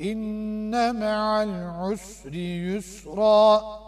إن مع العسر يسرا